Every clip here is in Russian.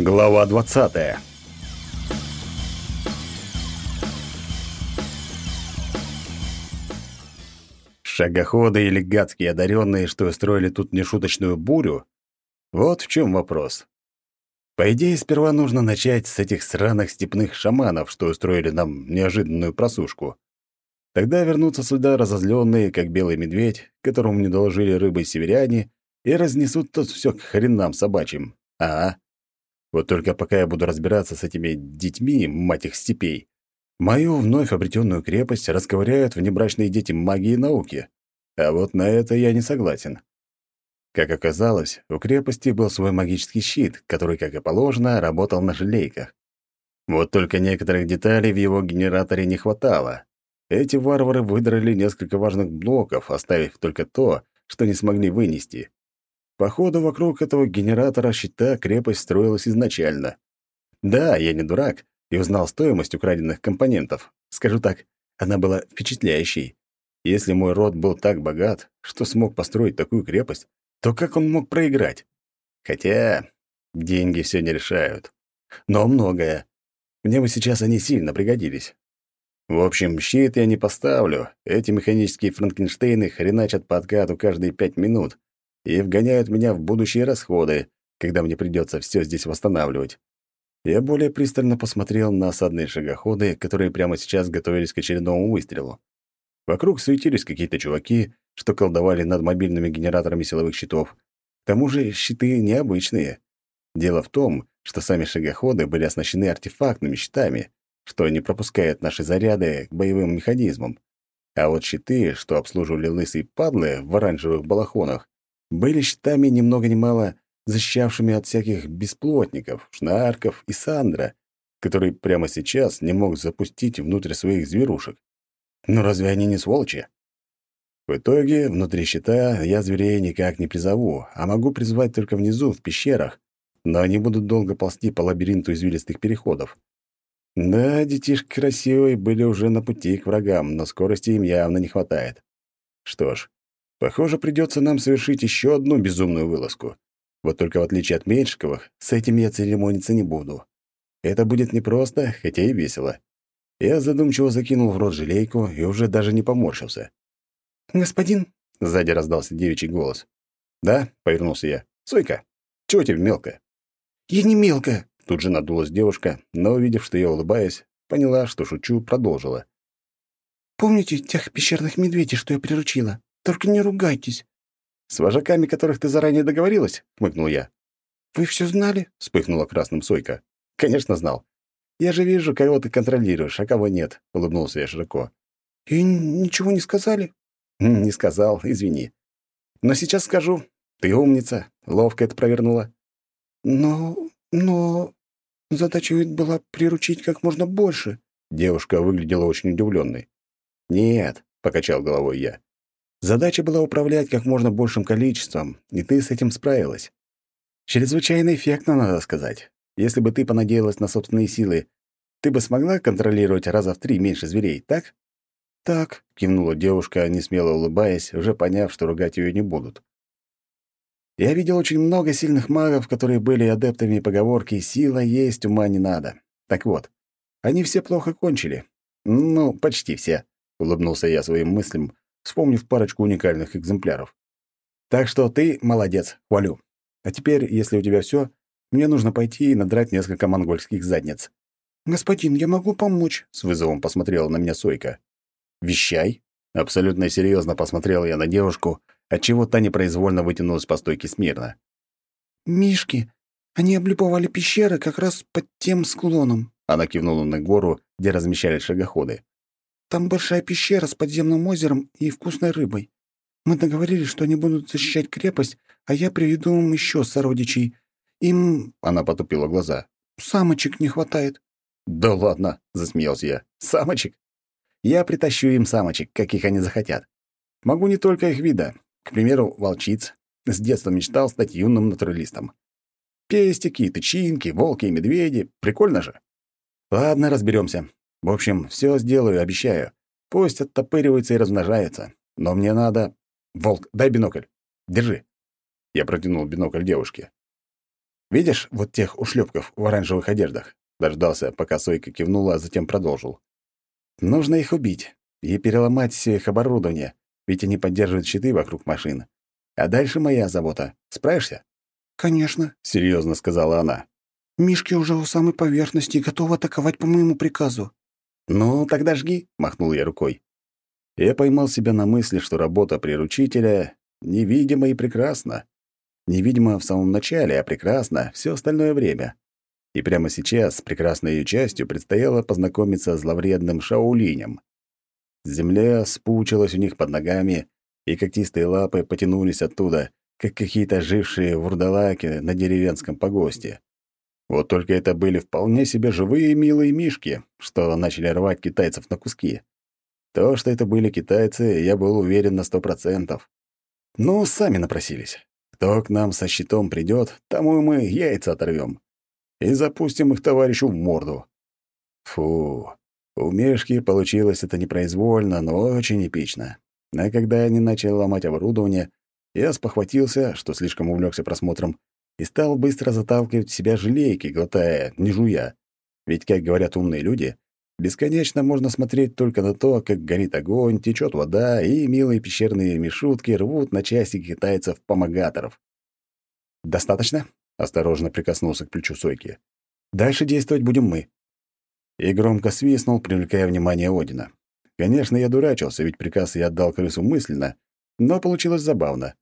Глава 20. Шагоходы или гадские одаренные, что устроили тут нешуточную бурю? Вот в чем вопрос. По идее, сперва нужно начать с этих сраных степных шаманов, что устроили нам неожиданную просушку. Тогда вернутся сюда разозленные, как белый медведь, которому не доложили рыбы северяне, и разнесут тут все к хренам собачьим. А? Вот только пока я буду разбираться с этими детьми, мать их степей, мою вновь обретенную крепость расковыряют внебрачные дети магии и науки. А вот на это я не согласен. Как оказалось, у крепости был свой магический щит, который, как и положено, работал на желейках. Вот только некоторых деталей в его генераторе не хватало. Эти варвары выдрали несколько важных блоков, оставив только то, что не смогли вынести. Походу, вокруг этого генератора щита крепость строилась изначально. Да, я не дурак и узнал стоимость украденных компонентов. Скажу так, она была впечатляющей. Если мой род был так богат, что смог построить такую крепость, то как он мог проиграть? Хотя деньги все не решают. Но многое. Мне бы сейчас они сильно пригодились. В общем, щит я не поставлю. Эти механические франкенштейны хреначат по откату каждые пять минут, и вгоняют меня в будущие расходы, когда мне придется все здесь восстанавливать. Я более пристально посмотрел на осадные шагоходы, которые прямо сейчас готовились к очередному выстрелу. Вокруг суетились какие-то чуваки, что колдовали над мобильными генераторами силовых щитов. К тому же щиты необычные. Дело в том, что сами шагоходы были оснащены артефактными щитами, что не пропускает наши заряды к боевым механизмам. А вот щиты, что обслуживали лысые падлы в оранжевых балахонах, были щитами ни много ни мало защищавшими от всяких бесплотников, шнарков и сандра, который прямо сейчас не мог запустить внутрь своих зверушек. Но разве они не сволочи? В итоге, внутри щита я зверей никак не призову, а могу призвать только внизу, в пещерах, но они будут долго ползти по лабиринту извилистых переходов. Да, детишки красивые были уже на пути к врагам, но скорости им явно не хватает. Что ж, Похоже, придется нам совершить еще одну безумную вылазку. Вот только в отличие от Меньшиковых, с этим я церемониться не буду. Это будет непросто, хотя и весело. Я задумчиво закинул в рот желейку и уже даже не поморщился. «Господин?» — сзади раздался девичий голос. «Да?» — повернулся я. «Сойка, чего тебе мелко?» «Я не мелко!» — тут же надулась девушка, но, увидев, что я улыбаюсь, поняла, что шучу, продолжила. «Помните тех пещерных медведей, что я приручила? Только не ругайтесь». «С вожаками, которых ты заранее договорилась?» — хмыкнул я. «Вы все знали?» — вспыхнула красным Сойка. «Конечно знал. Я же вижу, кого ты контролируешь, а кого нет», — улыбнулся я широко. «И ничего не сказали?» «Не сказал, извини. Но сейчас скажу. Ты умница, ловко это провернула». «Но... но... задача ведь была приручить как можно больше». Девушка выглядела очень удивленной. «Нет», — покачал головой я. Задача была управлять как можно большим количеством, и ты с этим справилась. Чрезвычайно эффектно, надо сказать. Если бы ты понадеялась на собственные силы, ты бы смогла контролировать раза в три меньше зверей, так? Так, кивнула девушка, не смело улыбаясь, уже поняв, что ругать ее не будут. Я видел очень много сильных магов, которые были адептами поговорки «сила есть, ума не надо». Так вот, они все плохо кончили. Ну, почти все, — улыбнулся я своим мыслям, вспомнив парочку уникальных экземпляров. Так что ты молодец, хвалю. А теперь, если у тебя все, мне нужно пойти и надрать несколько монгольских задниц. «Господин, я могу помочь», — с вызовом посмотрела на меня Сойка. «Вещай». Абсолютно серьезно посмотрел я на девушку, отчего та непроизвольно вытянулась по стойке смирно. «Мишки, они облюбовали пещеры как раз под тем склоном», — она кивнула на гору, где размещались шагоходы. Там большая пещера с подземным озером и вкусной рыбой. Мы договорились, что они будут защищать крепость, а я приведу им еще сородичей. Им...» — она потупила глаза. «Самочек не хватает». «Да ладно», — засмеялся я. «Самочек? Я притащу им самочек, каких они захотят. Могу не только их вида. К примеру, волчиц. С детства мечтал стать юным натуралистом. Пестики, тычинки, волки и медведи. Прикольно же. Ладно, разберемся. В общем, все сделаю, обещаю. Пусть оттопыривается и размножается. Но мне надо... Волк, дай бинокль. Держи. Я протянул бинокль девушке. Видишь вот тех ушлепков в оранжевых одеждах?» Дождался, пока Сойка кивнула, а затем продолжил. «Нужно их убить и переломать все их оборудование, ведь они поддерживают щиты вокруг машин. А дальше моя забота. Справишься?» «Конечно», — серьезно сказала она. «Мишки уже у самой поверхности и готовы атаковать по моему приказу». «Ну, тогда жги», — махнул я рукой. Я поймал себя на мысли, что работа приручителя невидима и прекрасна. Невидимо в самом начале, а прекрасно все остальное время. И прямо сейчас с прекрасной ее частью предстояло познакомиться с зловредным Шаулинем. Земля спучилась у них под ногами, и когтистые лапы потянулись оттуда, как какие-то жившие вурдалаки на деревенском погосте. Вот только это были вполне себе живые милые мишки, что начали рвать китайцев на куски. То, что это были китайцы, я был уверен на сто процентов. Ну, сами напросились. Кто к нам со щитом придет, тому мы яйца оторвем. И запустим их товарищу в морду. Фу, у Мешки получилось это непроизвольно, но очень эпично. А когда они начали ломать оборудование, я спохватился, что слишком увлекся просмотром, и стал быстро заталкивать в себя желейки, глотая, не жуя. Ведь, как говорят умные люди, бесконечно можно смотреть только на то, как горит огонь, течет вода, и милые пещерные мишутки рвут на части китайцев-помогаторов. «Достаточно?» — осторожно прикоснулся к плечу Сойки. «Дальше действовать будем мы и громко свистнул, привлекая внимание Одина. Конечно, я дурачился, ведь приказ я отдал крысу мысленно, но получилось забавно.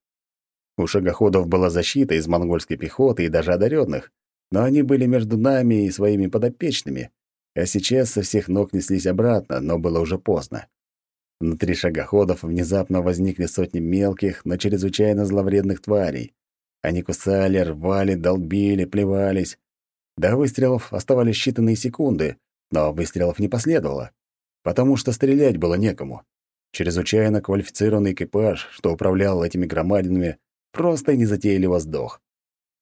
У шагоходов была защита из монгольской пехоты и даже одаренных, но они были между нами и своими подопечными, а сейчас со всех ног неслись обратно, но было уже поздно. Внутри шагоходов внезапно возникли сотни мелких, но чрезвычайно зловредных тварей. Они кусали, рвали, долбили, плевались. До выстрелов оставались считанные секунды, но выстрелов не последовало, потому что стрелять было некому. Чрезвычайно квалифицированный экипаж, что управлял этими громадинами, просто незатейливо сдох.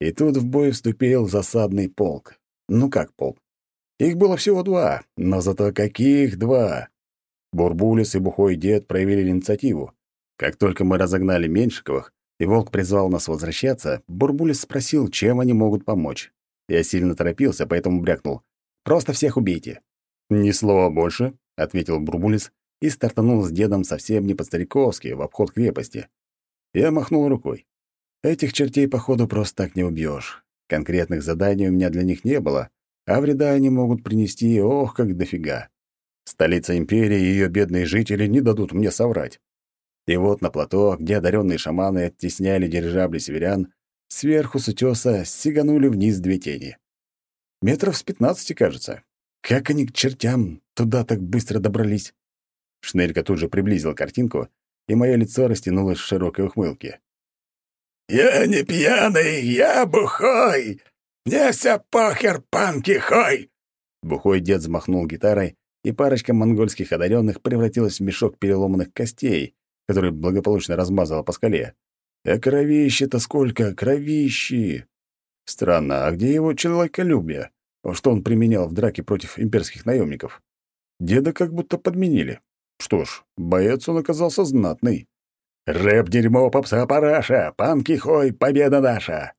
И тут в бой вступил засадный полк. Ну как полк? Их было всего два, но зато каких два! Бурбулис и Бухой Дед проявили инициативу. Как только мы разогнали Меньшиковых, и Волк призвал нас возвращаться, Бурбулис спросил, чем они могут помочь. Я сильно торопился, поэтому брякнул. Просто всех убейте». «Ни слова больше», — ответил Бурбулис и стартанул с дедом совсем не по-стариковски, в обход крепости. Я махнул рукой. Этих чертей, походу, просто так не убьешь. Конкретных заданий у меня для них не было, а вреда они могут принести, ох, как дофига. Столица империи и ее бедные жители не дадут мне соврать. И вот на плато, где одаренные шаманы оттесняли дирижабли северян, сверху с утёса сиганули вниз две тени. Метров с пятнадцати, кажется. Как они к чертям туда так быстро добрались? Шнелька тут же приблизил картинку, и мое лицо растянулось в широкой ухмылке. «Я не пьяный, я бухой! Мне вся похер, панки хой!» Бухой дед взмахнул гитарой, и парочка монгольских одаренных превратилась в мешок переломанных костей, который благополучно размазала по скале. А кровище-то сколько, кровищи! Странно, а где его человеколюбие? что он применял в драке против имперских наемников. Деда как будто подменили. Что ж, боец он оказался знатный. «Рэп дерьмо, попса параша! Панки хой, победа наша!»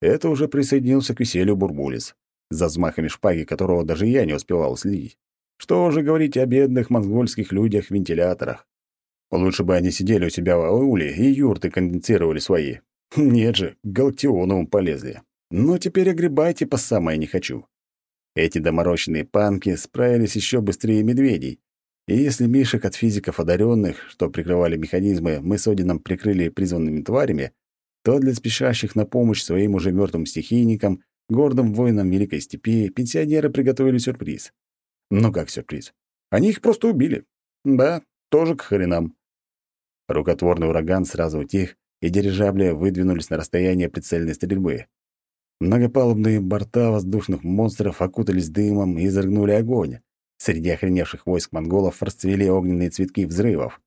Это уже присоединился к веселью Бурбулис, за взмахами шпаги которого даже я не успевал следить. Что уже говорить о бедных монгольских людях-вентиляторах. Лучше бы они сидели у себя в ауле и юрты конденсировали свои. Нет же, к Галактионовым полезли. Но теперь огребайте по самое не хочу. Эти доморощенные панки справились еще быстрее медведей. И если мишек от физиков одаренных, что прикрывали механизмы, мы с Одином прикрыли призванными тварями, то для спешащих на помощь своим уже мертвым стихийникам, гордым воинам Великой Степи, пенсионеры приготовили сюрприз. Ну как сюрприз? Они их просто убили. Да, тоже к хренам. Рукотворный ураган сразу утих, и дирижабли выдвинулись на расстояние прицельной стрельбы. Многопалубные борта воздушных монстров окутались дымом и изрыгнули огонь. Среди охреневших войск монголов расцвели огненные цветки взрывов.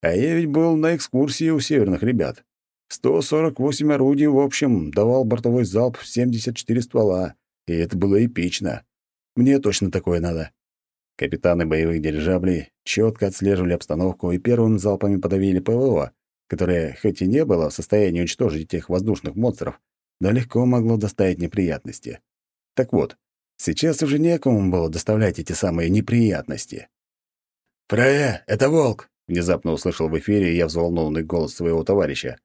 А я ведь был на экскурсии у северных ребят. 148 орудий в общем, давал бортовой залп в 74 ствола, и это было эпично. Мне точно такое надо. Капитаны боевых дирижаблей четко отслеживали обстановку и первым залпами подавили ПВО, которое, хоть и не было в состоянии уничтожить тех воздушных монстров, но легко могло доставить неприятности. Так вот, сейчас уже некому было доставлять эти самые неприятности. «Фрея, это волк!» — внезапно услышал в эфире я взволнованный голос своего товарища.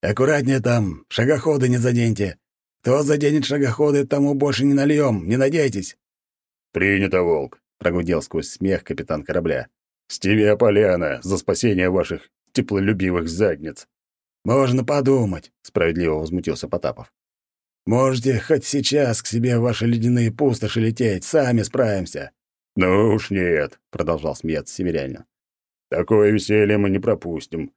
«Аккуратнее там, шагоходы не заденьте. Кто заденет шагоходы, тому больше не нальем, не надейтесь». «Принято, волк!» — прогудел сквозь смех капитан корабля. «С тебя, Поляна, за спасение ваших теплолюбивых задниц!» «Можно подумать», — справедливо возмутился Потапов. «Можете хоть сейчас к себе в ваши ледяные пустоши лететь, сами справимся». «Ну уж нет», — продолжал смеяться северянин. «Такое веселье мы не пропустим».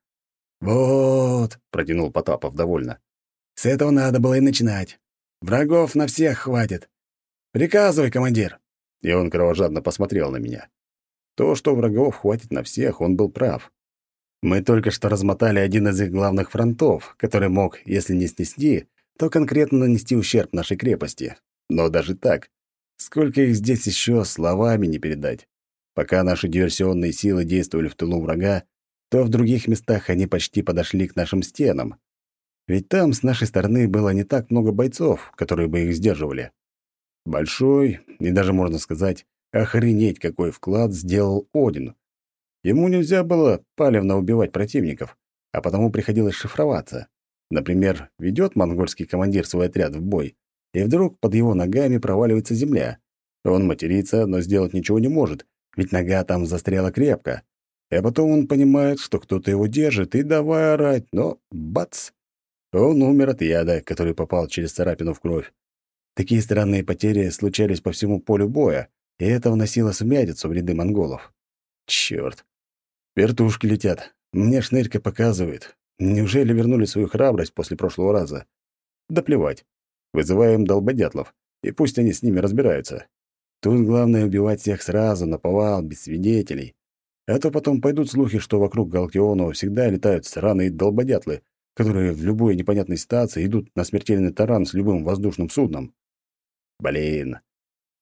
«Вот», — протянул Потапов довольно. «С этого надо было и начинать. Врагов на всех хватит. Приказывай, командир». И он кровожадно посмотрел на меня. То, что врагов хватит на всех, он был прав. Мы только что размотали один из их главных фронтов, который мог, если не снести, то конкретно нанести ущерб нашей крепости. Но даже так, сколько их здесь еще словами не передать. Пока наши диверсионные силы действовали в тылу врага, то в других местах они почти подошли к нашим стенам. Ведь там с нашей стороны было не так много бойцов, которые бы их сдерживали. Большой, и даже, можно сказать, охренеть, какой вклад сделал Один. Ему нельзя было палевно убивать противников, а потому приходилось шифроваться. Например, ведет монгольский командир свой отряд в бой, и вдруг под его ногами проваливается земля. Он матерится, но сделать ничего не может, ведь нога там застряла крепко. А потом он понимает, что кто-то его держит, и давай орать, но бац! Он умер от яда, который попал через царапину в кровь. Такие странные потери случались по всему полю боя, и это вносило сумятицу в ряды монголов. Чёрт! Вертушки летят. Мне шнырька показывает. Неужели вернули свою храбрость после прошлого раза? Да плевать. Вызываем долбодятлов, и пусть они с ними разбираются. Тут главное убивать всех сразу, наповал, без свидетелей. А то потом пойдут слухи, что вокруг Галактионова всегда летают сраные долбодятлы, которые в любой непонятной ситуации идут на смертельный таран с любым воздушным судном. Блин.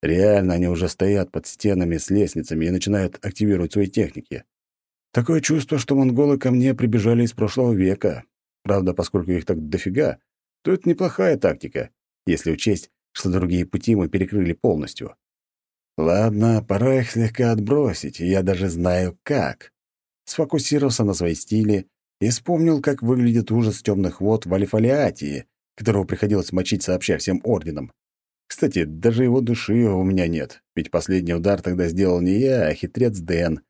Реально они уже стоят под стенами с лестницами и начинают активировать свои техники. Такое чувство, что монголы ко мне прибежали из прошлого века. Правда, поскольку их так дофига, то это неплохая тактика, если учесть, что другие пути мы перекрыли полностью. Ладно, пора их слегка отбросить, и я даже знаю, как. Сфокусировался на своей стиле и вспомнил, как выглядит ужас темных вод в Алифалиатии, которого приходилось мочить сообща всем орденам. Кстати, даже его души у меня нет, ведь последний удар тогда сделал не я, а хитрец Дэн,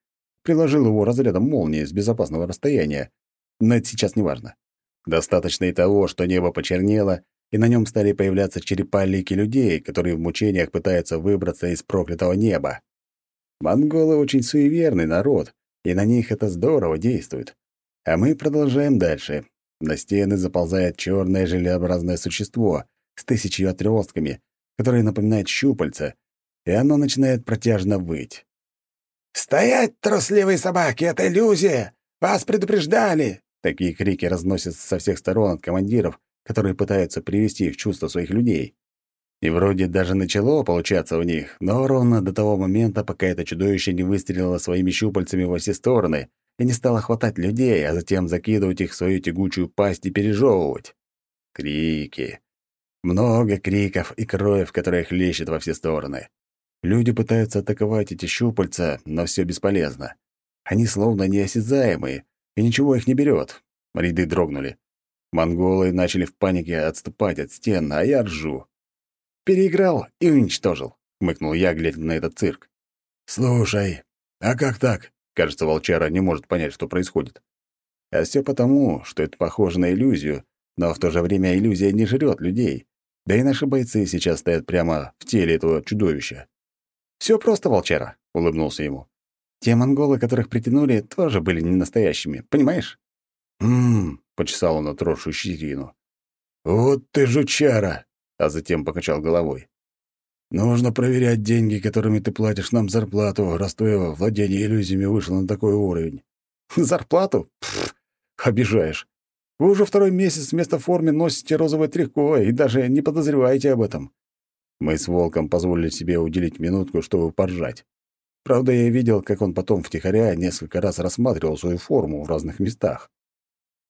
приложил его разрядом молнии с безопасного расстояния. Но это сейчас не важно. Достаточно и того, что небо почернело, и на нем стали появляться черепа лики людей, которые в мучениях пытаются выбраться из проклятого неба. Монголы очень суеверный народ, и на них это здорово действует. А мы продолжаем дальше. На стены заползает черное желеобразное существо с тысячей отростками, которое напоминает щупальца, и оно начинает протяжно выть. «Стоять, трусливые собаки! Это иллюзия! Вас предупреждали!» Такие крики разносятся со всех сторон от командиров, которые пытаются привести в чувство своих людей. И вроде даже начало получаться у них, но ровно до того момента, пока это чудовище не выстрелило своими щупальцами во все стороны и не стало хватать людей, а затем закидывать их в свою тягучую пасть и пережевывать. Крики. Много криков и кровь, которая хлещет во все стороны. Люди пытаются атаковать эти щупальца, но все бесполезно. Они словно неосязаемые, и ничего их не берет. Ряды дрогнули. Монголы начали в панике отступать от стен, а я ржу. «Переиграл и уничтожил», — хмыкнул я, глядя на этот цирк. «Слушай, а как так?» Кажется, волчара не может понять, что происходит. А все потому, что это похоже на иллюзию, но в то же время иллюзия не жрет людей. Да и наши бойцы сейчас стоят прямо в теле этого чудовища. Все просто, волчара», — улыбнулся ему. «Те монголы, которых притянули, тоже были не настоящими, понимаешь?» «М-м-м», почесал он отросшую щетину. «Вот ты жучара!» а затем покачал головой. «Нужно проверять деньги, которыми ты платишь нам зарплату, раз твое владение иллюзиями вышло на такой уровень». «Зарплату? Пф, обижаешь. Вы уже второй месяц вместо формы носите розовое трико и даже не подозреваете об этом. Мы с Волком позволили себе уделить минутку, чтобы поржать. Правда, я видел, как он потом втихаря несколько раз рассматривал свою форму в разных местах.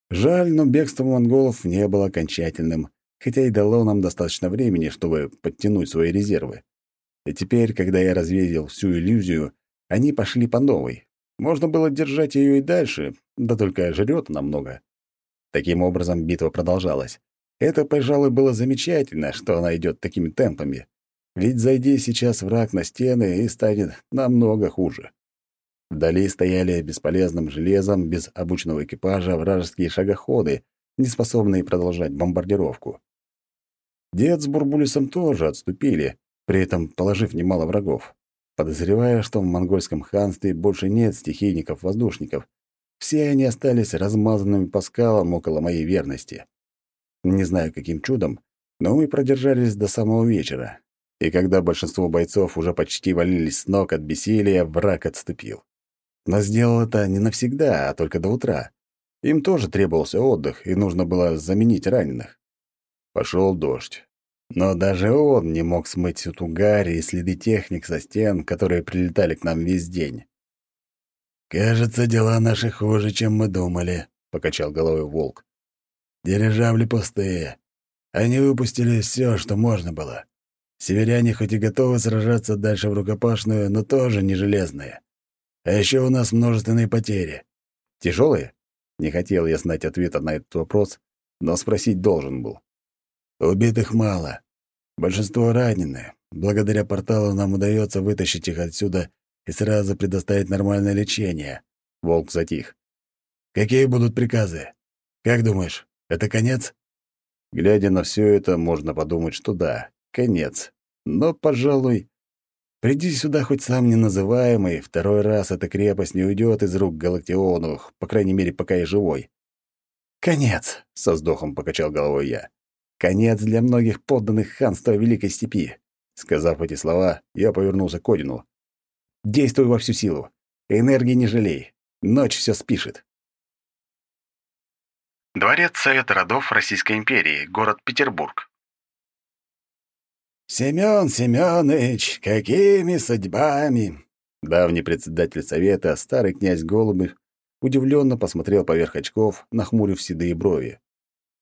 Жаль, но бегство монголов не было окончательным, хотя и дало нам достаточно времени, чтобы подтянуть свои резервы. И теперь, когда я развеял всю иллюзию, они пошли по новой. Можно было держать ее и дальше, да только жрет намного. Таким образом, битва продолжалась. Это, пожалуй, было замечательно, что она идет такими темпами. Ведь зайди сейчас враг на стены, и станет намного хуже. Вдали стояли бесполезным железом, без обученного экипажа, вражеские шагоходы, не способные продолжать бомбардировку. Дед с Бурбулисом тоже отступили, при этом положив немало врагов. Подозревая, что в монгольском ханстве больше нет стихийников-воздушников, все они остались размазанными по скалам около моей верности. Не знаю, каким чудом, но мы продержались до самого вечера. И когда большинство бойцов уже почти валились с ног от бессилия, враг отступил. Но сделал это не навсегда, а только до утра. Им тоже требовался отдых, и нужно было заменить раненых. Пошел дождь. Но даже он не мог смыть всю ту гарь и следы техник со стен, которые прилетали к нам весь день. «Кажется, дела наши хуже, чем мы думали», — покачал головой волк. «Дирижабли пустые. Они выпустили все, что можно было. Северяне хоть и готовы сражаться дальше в рукопашную, но тоже не железные. А еще у нас множественные потери. Тяжелые? Не хотел я знать ответа на этот вопрос, но спросить должен был. Убитых мало. Большинство ранены. Благодаря порталу нам удается вытащить их отсюда и сразу предоставить нормальное лечение. Волк затих. Какие будут приказы? Как думаешь, это конец? Глядя на все это, можно подумать, что да, конец. Но, пожалуй, приди сюда хоть сам неназываемый, второй раз эта крепость не уйдет из рук Галактионовых, по крайней мере, пока я живой. «Конец!» — со вздохом покачал головой я. «Конец для многих подданных ханства Великой Степи!» Сказав эти слова, я повернулся к Одину. «Действуй во всю силу. Энергии не жалей. Ночь все спишет». Дворец Совета родов Российской империи, город Петербург. «Семён Семёныч, какими судьбами?» Давний председатель совета, старый князь Голубев, удивленно посмотрел поверх очков, нахмурив седые брови.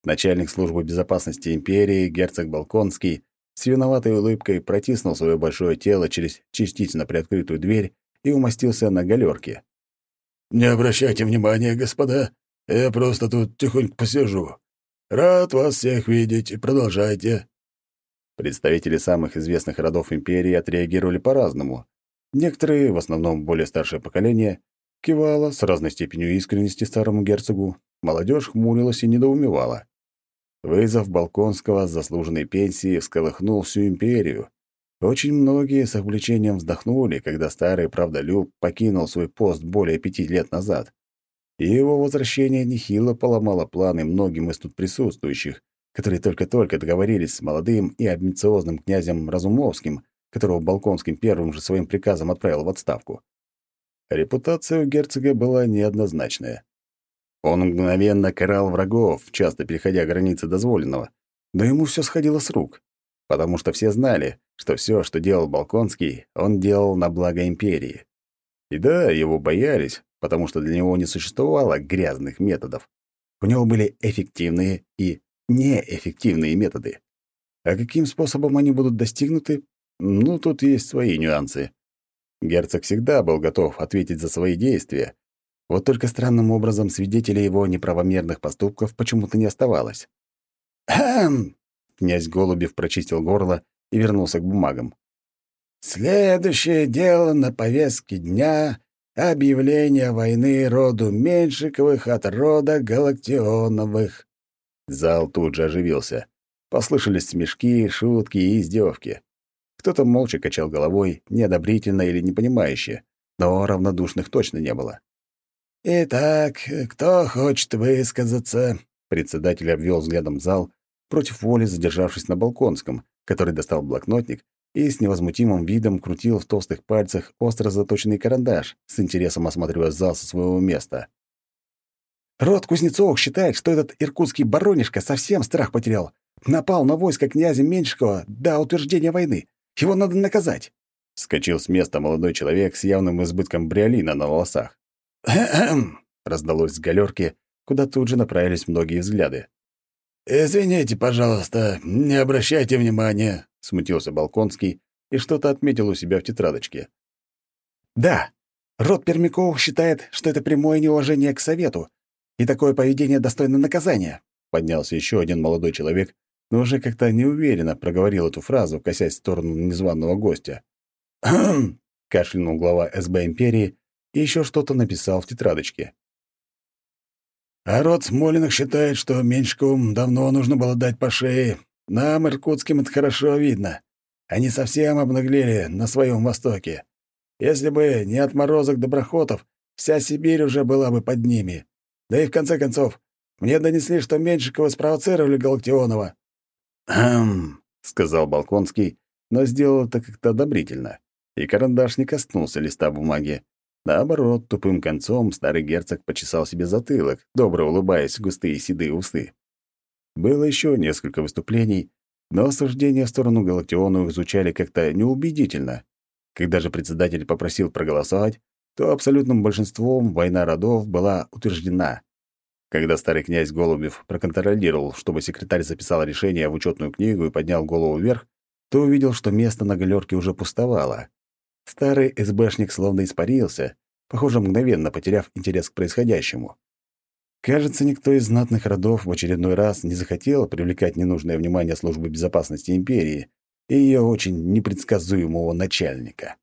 Начальник службы безопасности империи, герцог Балконский, с виноватой улыбкой протиснул свое большое тело через частично приоткрытую дверь и умостился на галерке. «Не обращайте внимания, господа. Я просто тут тихонько посижу. Рад вас всех видеть. Продолжайте». Представители самых известных родов империи отреагировали по-разному. Некоторые, в основном более старшее поколение, кивало с разной степенью искренности старому герцогу, молодежь хмурилась и недоумевала. Вызов Балконского с заслуженной пенсии всколыхнул всю империю. Очень многие с облегчением вздохнули, когда старый правдолюб покинул свой пост более пяти лет назад. И его возвращение нехило поломало планы многим из тут присутствующих, которые только-только договорились с молодым и амбициозным князем Разумовским, которого Балконским первым же своим приказом отправил в отставку. Репутация у герцога была неоднозначная. Он мгновенно карал врагов, часто переходя границы дозволенного, но ему все сходило с рук, потому что все знали, что все, что делал Балконский, он делал на благо империи. И да, его боялись, потому что для него не существовало грязных методов. У него были эффективные и неэффективные методы. А каким способом они будут достигнуты? Ну, тут есть свои нюансы. Герцог всегда был готов ответить за свои действия. Вот только странным образом свидетелей его неправомерных поступков почему-то не оставалось. «Хм!» — князь Голубев прочистил горло и вернулся к бумагам. «Следующее дело на повестке дня — объявление войны роду Меньшиковых от рода Галактионовых. Зал тут же оживился. Послышались смешки, шутки и издевки. Кто-то молча качал головой, неодобрительно или непонимающе, но равнодушных точно не было. «Итак, кто хочет высказаться?» Председатель обвел взглядом зал, против воли задержавшись на Балконском, который достал блокнотник и с невозмутимым видом крутил в толстых пальцах остро заточенный карандаш, с интересом осматривая зал со своего места. Род Кузнецовых считает, что этот иркутский баронишка совсем страх потерял. Напал на войско князя Меньшикова до утверждения войны. Его надо наказать. Скочил с места молодой человек с явным избытком бриолина на волосах. «Хм!» раздалось с галерки, куда тут же направились многие взгляды. «Извините, пожалуйста, не обращайте внимания», — смутился Балконский и что-то отметил у себя в тетрадочке. «Да, род Пермяков считает, что это прямое неуважение к совету, и такое поведение достойно наказания», — поднялся еще один молодой человек, но уже как-то неуверенно проговорил эту фразу, косясь в сторону незваного гостя. «Хм!» — кашлянул глава СБ империи и еще что-то написал в тетрадочке. А род Смолиных считает, что Меньшиковым давно нужно было дать по шее. Нам, иркутским, это хорошо видно. Они совсем обнаглели на своем востоке. Если бы не отморозок доброхотов, вся Сибирь уже была бы под ними. Да и в конце концов, мне донесли, что Меньшикова спровоцировали Галактионова. «Хм», — сказал Балконский, но сделал это как-то одобрительно, и карандаш не коснулся листа бумаги. Наоборот, тупым концом старый герцог почесал себе затылок, добро улыбаясь в густые седые усы. Было еще несколько выступлений, но осуждения в сторону Галактионовых звучали как-то неубедительно. Когда же председатель попросил проголосовать, то абсолютным большинством война родов была утверждена. Когда старый князь Голубев проконтролировал, чтобы секретарь записал решение в учетную книгу и поднял голову вверх, то увидел, что место на галерке уже пустовало. Старый СБшник словно испарился, похоже, мгновенно потеряв интерес к происходящему. Кажется, никто из знатных родов в очередной раз не захотел привлекать ненужное внимание службы безопасности империи и ее очень непредсказуемого начальника.